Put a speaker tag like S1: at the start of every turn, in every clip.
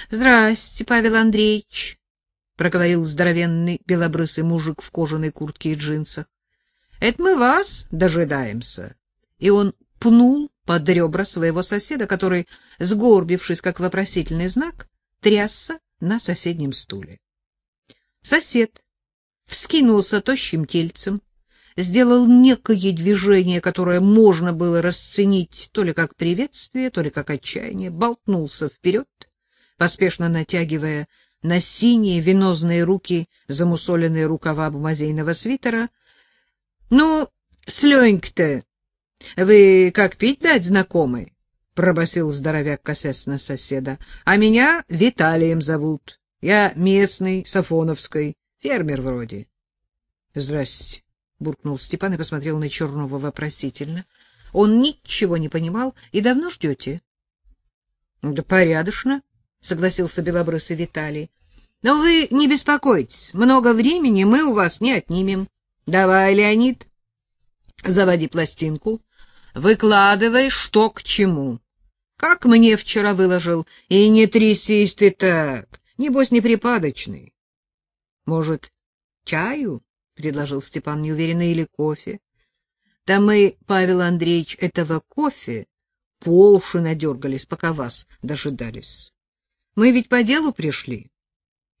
S1: — Здрасте, Павел Андреевич, — проговорил здоровенный белобрысый мужик в кожаной куртке и джинсах. — Это мы вас дожидаемся. И он пнул под ребра своего соседа, который, сгорбившись как вопросительный знак, трясся на соседнем стуле. Сосед вскинулся тощим тельцем, сделал некое движение, которое можно было расценить то ли как приветствие, то ли как отчаяние, болтнулся вперед, поспешно натягивая на синие венозные руки замусоленные рукава бумазейного свитера. — Ну, Слёнька-то, вы как пить дать знакомый? — пробасил здоровяк, косясь на соседа. — А меня Виталием зовут. Я местный, Сафоновской, фермер вроде. — Здрасте, — буркнул Степан и посмотрел на Чернова вопросительно. Он ничего не понимал. — И давно ждете? — Да порядочно, — согласился белобрысый Виталий. — Но вы не беспокойтесь, много времени мы у вас не отнимем. Давай, Леонид, заводи пластинку, выкладывай, что к чему. Как мне вчера выложил, и не трясись ты так, небось неприпадочный. — Может, чаю? — предложил Степан неуверенно, — или кофе? — Да мы, Павел Андреевич, этого кофе по уши надергались, пока вас дожидались. Мы ведь по делу пришли.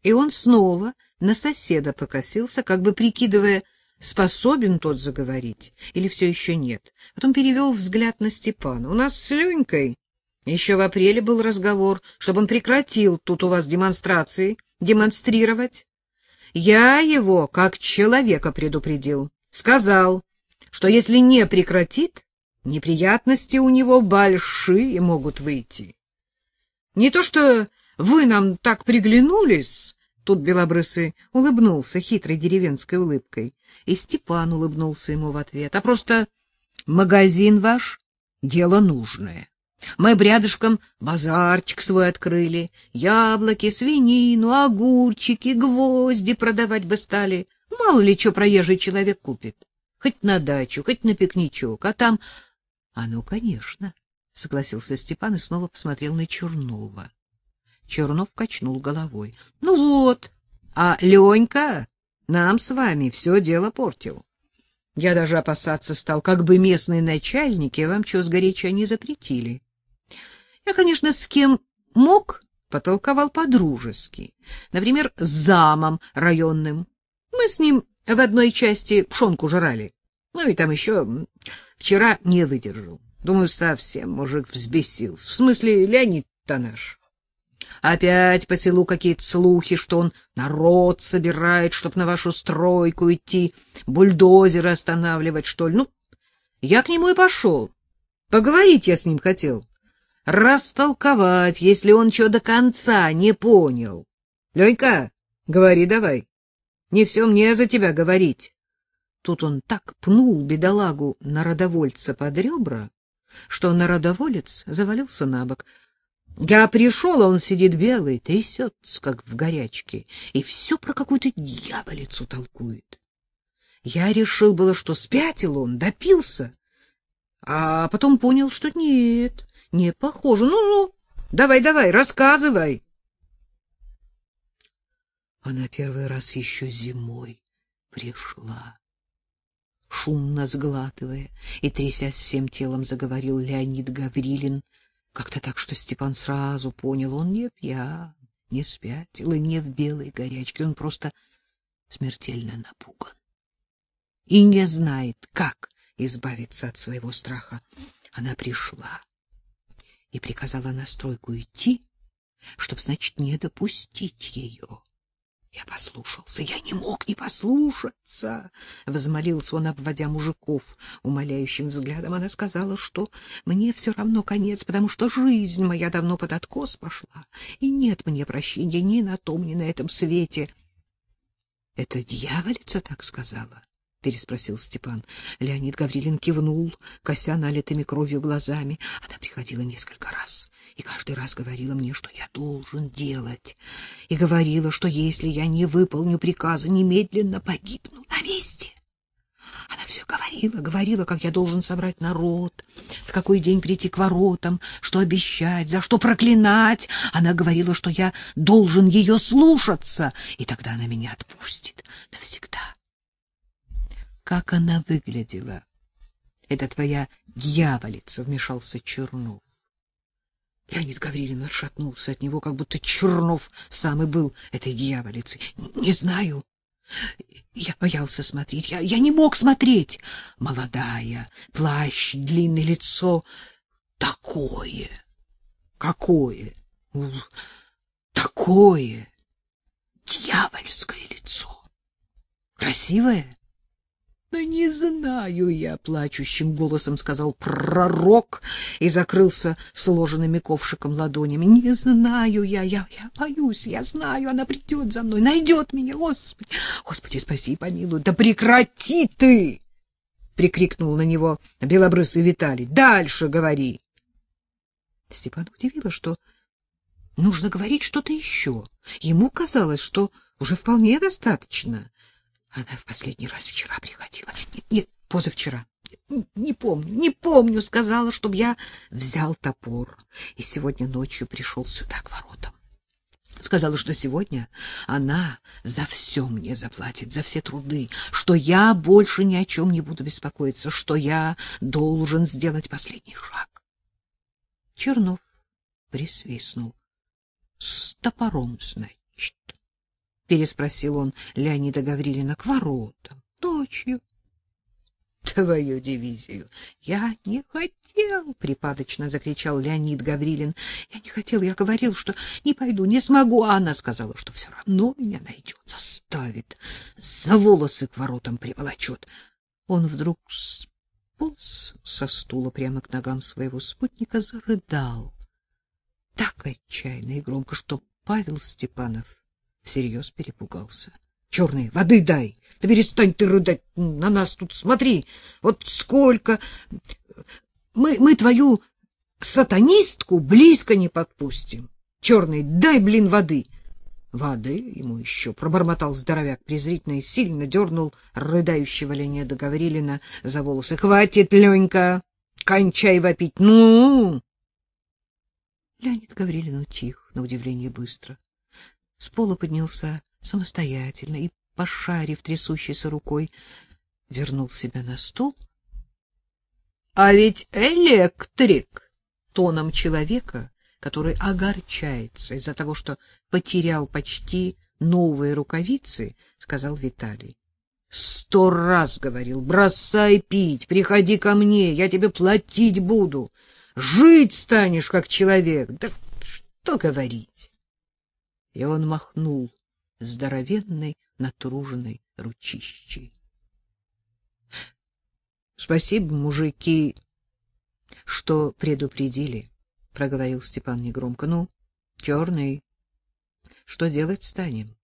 S1: И он снова на соседа покосился, как бы прикидывая, способен тот заговорить или все еще нет. Потом перевел взгляд на Степана. У нас с Ленькой еще в апреле был разговор, чтобы он прекратил тут у вас демонстрации, демонстрировать. Я его как человека предупредил. Сказал, что если не прекратит, неприятности у него большие могут выйти. Не то что вы нам так приглянулись, тут белобрысый улыбнулся хитрой деревенской улыбкой, и Степан улыбнулся ему в ответ, а просто магазин ваш — дело нужное. Мы брядышком базарчик свой открыли, яблоки, свинину, огурчики, гвозди продавать бы стали. Мало ли что проезжий человек купит. Хоть на дачу, хоть на пикничок, а там... — А ну, конечно, — согласился Степан и снова посмотрел на Чернова. Чернов качнул головой. — Ну вот, а Ленька нам с вами все дело портил. Я даже опасаться стал, как бы местные начальники вам что сгоряча не запретили. Я, конечно, с кем мог, потолковал по-дружески. Например, с замом районным. Мы с ним в одной части пшонку жрали. Ну и там еще вчера не выдержал. Думаю, совсем мужик взбесился. В смысле, Леонид-то наш. Опять по селу какие-то слухи, что он народ собирает, чтоб на вашу стройку идти, бульдозеры останавливать, что ли. Ну, я к нему и пошел. Поговорить я с ним хотел. Растолковать, если он что до конца не понял. Ленька, говори давай. Не все мне за тебя говорить. Тут он так пнул бедолагу народовольца под ребра, что народоволец завалился на бок. Я пришел, а он сидит белый, трясется, как в горячке, и все про какую-то дьяволицу толкует. Я решил было, что спятил он, допился, а потом понял, что нет, не похоже. Ну-ну, давай-давай, рассказывай. Она первый раз еще зимой пришла. Шумно сглатывая и трясясь всем телом, заговорил Леонид Гаврилин — как-то так, что Степан сразу понял, он не пьян, не спятил и не в белой горячке, он просто смертельно напуган и не знает, как избавиться от своего страха. Она пришла и приказала на стройку идти, чтобы, значит, не допустить ее. Я послушался, я не мог не послушаться, — возмолился он, обводя мужиков умоляющим взглядом. Она сказала, что мне все равно конец, потому что жизнь моя давно под откос пошла, и нет мне прощения ни на том, ни на этом свете. — Это дьяволица так сказала? — переспросил Степан. Леонид Гаврилин кивнул, кося налитыми кровью глазами. Она приходила несколько раз и каждый раз говорила мне, что я должен делать, и говорила, что если я не выполню приказа, немедленно погибну на месте. Она все говорила, говорила, как я должен собрать народ, в какой день прийти к воротам, что обещать, за что проклинать. Она говорила, что я должен ее слушаться, и тогда она меня отпустит навсегда. Как она выглядела? Это твоя дьяволица, вмешался Чернов. Леонид Гаврилин отшатнулся от него, как будто Чернов сам и был этой дьяволицей. Не знаю. Я боялся смотреть. Я, я не мог смотреть. Молодая, плащ, длинное лицо. Такое. Какое? Такое. Дьявольское лицо. Красивое? — Да не знаю я, — плачущим голосом сказал пророк и закрылся сложенными ковшиком ладонями. — Не знаю я, я, я боюсь, я знаю, она придет за мной, найдет меня, Господи, Господи, спаси и помилуй. — Да прекрати ты! — прикрикнул на него белобрысый Виталий. — Дальше говори! Степан удивило, что нужно говорить что-то еще. Ему казалось, что уже вполне достаточно. Она в последний раз вчера приходила. Нет, нет, позавчера. Не, помню, не помню, сказала, чтобы я взял топор. И сегодня ночью пришел сюда к воротам. Сказала, что сегодня она за все мне заплатит, за все труды, что я больше ни о чем не буду беспокоиться, что я должен сделать последний шаг. Чернов присвистнул. — С топором, значит переспросил он Леонида Гаврилина к воротам ночью. Твою дивизию. Я не хотел, припадочно закричал Леонид Гаврилин. Я не хотел, я говорил, что не пойду, не смогу, а она сказала, что все равно меня найдет, заставит, за волосы к воротам приволочет. Он вдруг сполз со стула прямо к ногам своего спутника, зарыдал так отчаянно и громко, что Павел Степанов всерьез перепугался. Черный, воды дай. Да перестань ты рыдать на нас тут. Смотри, вот сколько мы мы твою сатанистку близко не подпустим. Черный, дай, блин, воды. Воды ему еще пробормотал здоровяк презрительно и сильно дернул рыдающего Леонида Гаврилина за волосы. Хватит, Ленька, кончай вопить. Ну. Леонид Гаврилин утих на удивление быстро с пола поднялся самостоятельно и, пошарив трясущейся рукой, вернул себя на стул. — А ведь электрик! — тоном человека, который огорчается из-за того, что потерял почти новые рукавицы, — сказал Виталий. — Сто раз говорил, бросай пить, приходи ко мне, я тебе платить буду. Жить станешь, как человек. Да что говорить? И он махнул здоровенной натруженной ручищей. — Спасибо, мужики, что предупредили, — проговорил Степан негромко. — Ну, черный, что делать станем?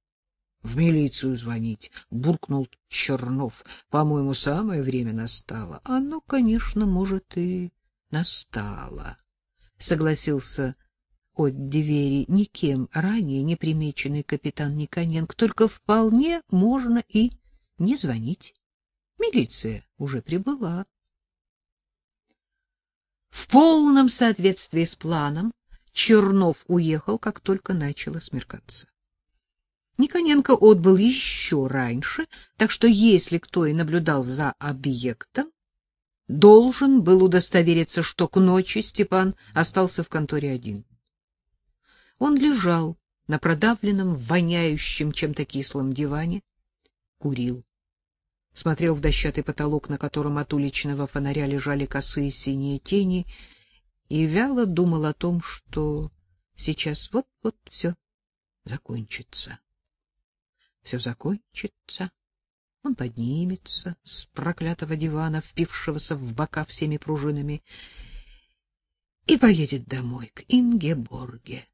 S1: — В милицию звонить, — буркнул Чернов. — По-моему, самое время настало. — Оно, конечно, может, и настало, — согласился от двери никем ранее не примеченный капитан Никоненко, только вполне можно и не звонить. Милиция уже прибыла. В полном соответствии с планом Чернов уехал, как только начало смеркаться. Никоненко отбыл еще раньше, так что если кто и наблюдал за объектом, должен был удостовериться, что к ночи Степан остался в конторе один. Он лежал на продавленном, воняющем чем-то кислом диване, курил. Смотрел в дощатый потолок, на котором от уличного фонаря лежали косые синие тени, и вяло думал о том, что сейчас вот-вот все закончится. Все закончится. Он поднимется с проклятого дивана, впившегося в бока всеми пружинами, и поедет домой к Ингеборге.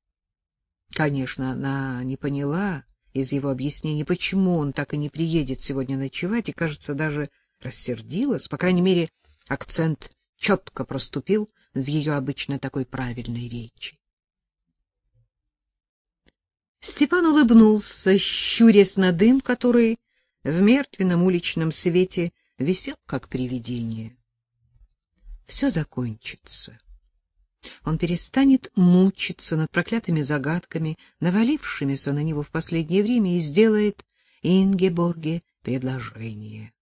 S1: Конечно, она не поняла из его объяснений, почему он так и не приедет сегодня ночевать, и, кажется, даже рассердилась. По крайней мере, акцент четко проступил в ее обычно такой правильной речи. Степан улыбнулся, щурясь на дым, который в мертвенном уличном свете висел как привидение. Все закончится. Он перестанет мучиться над проклятыми загадками, навалившимися на него в последнее время, и сделает Ингеборге предложение.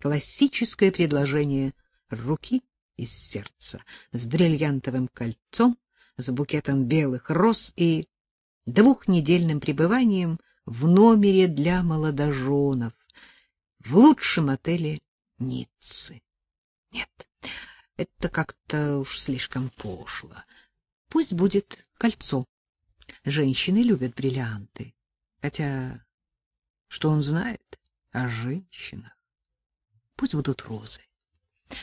S1: Классическое предложение руки из сердца, с бриллиантовым кольцом, с букетом белых роз и двухнедельным пребыванием в номере для молодоженов в лучшем отеле Ниццы. Нет, это как-то уж слишком пошло. Пусть будет кольцо. Женщины любят бриллианты. Хотя что он знает о женщинах? Пусть будут розы.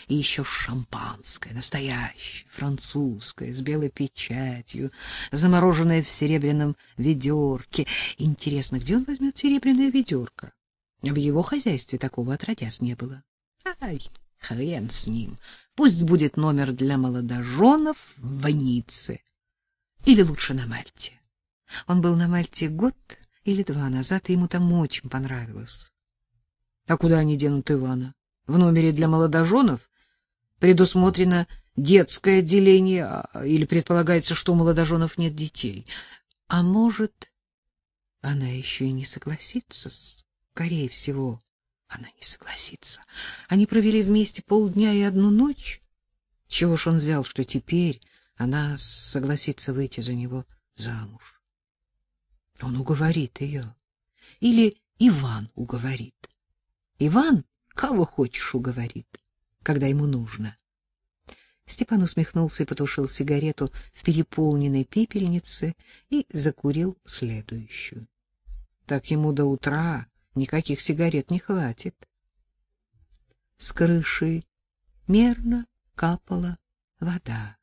S1: И еще шампанское, настоящее, французское, с белой печатью, замороженное в серебряном ведерке. Интересно, где он возьмет серебряное ведерко? В его хозяйстве такого отродясь не было. Ай, хрен с ним. Пусть будет номер для молодоженов в Ницце. Или лучше на Мальте. Он был на Мальте год или два назад, и ему там очень понравилось. А куда они денут Ивана? В номере для молодоженов предусмотрено детское отделение, а, или предполагается, что у молодоженов нет детей. А может, она еще и не согласится, скорее всего. Она не согласится. Они провели вместе полдня и одну ночь. Чего ж он взял, что теперь она согласится выйти за него замуж? Он уговорит ее. Или Иван уговорит. Иван кого хочешь уговорит, когда ему нужно. Степан усмехнулся и потушил сигарету в переполненной пепельнице и закурил следующую. Так ему до утра никаких сигарет не хватит. С крыши мерно капала вода.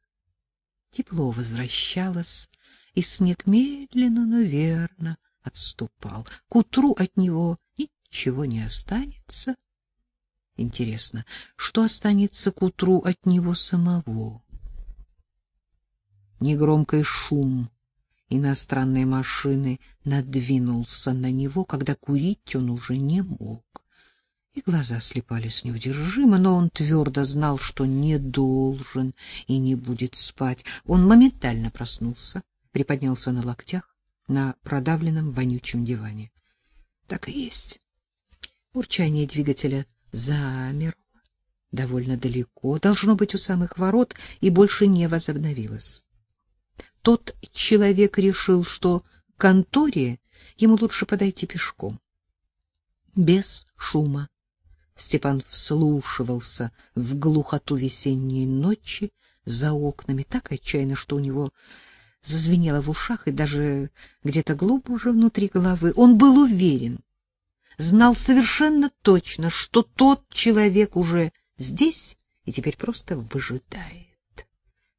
S1: Тепло возвращалось, и снег медленно, но верно отступал. К утру от него ничего не останется. Интересно, что останется к утру от него самого? Негромкий шум иностранной машины надвинулся на него, когда курить он уже не мог. И глаза слепались неудержимо, но он твердо знал, что не должен и не будет спать. Он моментально проснулся, приподнялся на локтях на продавленном вонючем диване. Так и есть. Урчание двигателя замерло довольно далеко, должно быть у самых ворот, и больше не возобновилось тот человек решил, что к конторе ему лучше подойти пешком. Без шума Степан вслушивался в глухоту весенней ночи за окнами так отчаянно, что у него зазвенело в ушах и даже где-то глубже внутри головы. Он был уверен, знал совершенно точно, что тот человек уже здесь и теперь просто выжидает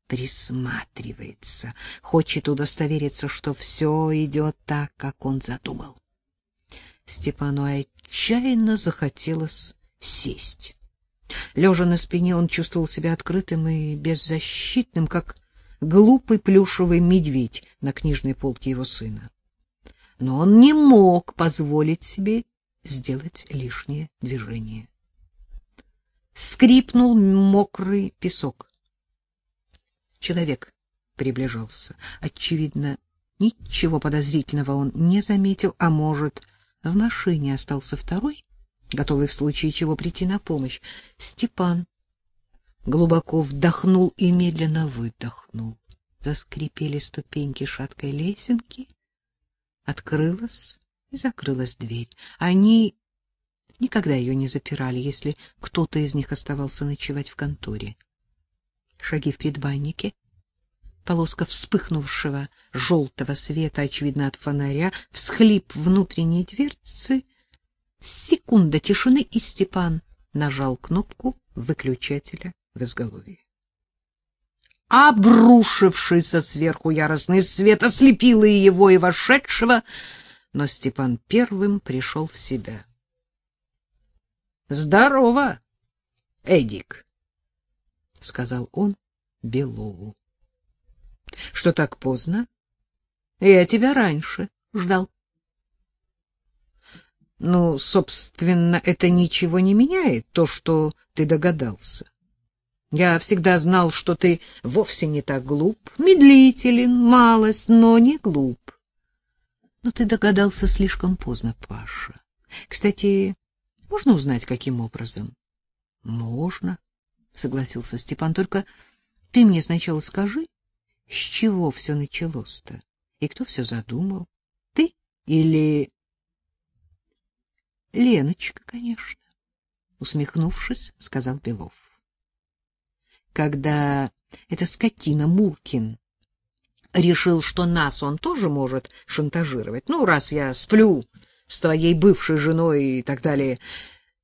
S1: присматривается, хочет удостовериться, что все идет так, как он задумал. Степану отчаянно захотелось сесть. Лежа на спине, он чувствовал себя открытым и беззащитным, как глупый плюшевый медведь на книжной полке его сына. Но он не мог позволить себе сделать лишнее движение. Скрипнул мокрый песок. Человек приближался. Очевидно, ничего подозрительного он не заметил, а может, в машине остался второй, готовый в случае чего прийти на помощь. Степан глубоко вдохнул и медленно выдохнул. Заскрипели ступеньки шаткой лесенки, открылась и закрылась дверь. Они никогда ее не запирали, если кто-то из них оставался ночевать в конторе шаги в предбаннике, полоска вспыхнувшего желтого света, очевидно, от фонаря, всхлип внутренней дверцы, секунда тишины, и Степан нажал кнопку выключателя в изголовье. Обрушившийся сверху яростный свет ослепил и его, и вошедшего, но Степан первым пришел в себя. — Здорово, Эдик! — сказал он Белову. — Что так поздно? Я тебя раньше ждал. Ну, собственно, это ничего не меняет, то, что ты догадался. Я всегда знал, что ты вовсе не так глуп, медлителен, малость, но не глуп. Но ты догадался слишком поздно, Паша. Кстати, можно узнать, каким образом? Можно, согласился Степан, только ты мне сначала скажи, с чего все началось-то? И кто все задумал? Ты или Леночка, конечно, усмехнувшись, сказал Белов. Когда эта скотина Муркин решил, что нас он тоже может шантажировать. Ну, раз я сплю с твоей бывшей женой и так далее,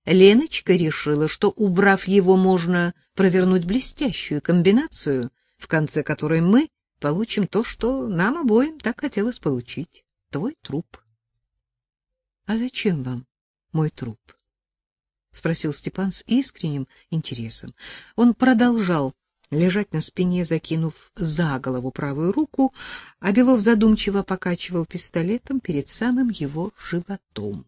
S1: Леночка решила, что убрав его, можно провернуть блестящую комбинацию, в конце которой мы получим то, что нам обоим так хотелось получить твой труп. А зачем вам мой труп? спросил Степан с искренним интересом. Он продолжал лежать на спине, закинув за голову правую руку, а Белов задумчиво покачивал пистолетом перед самым его животом.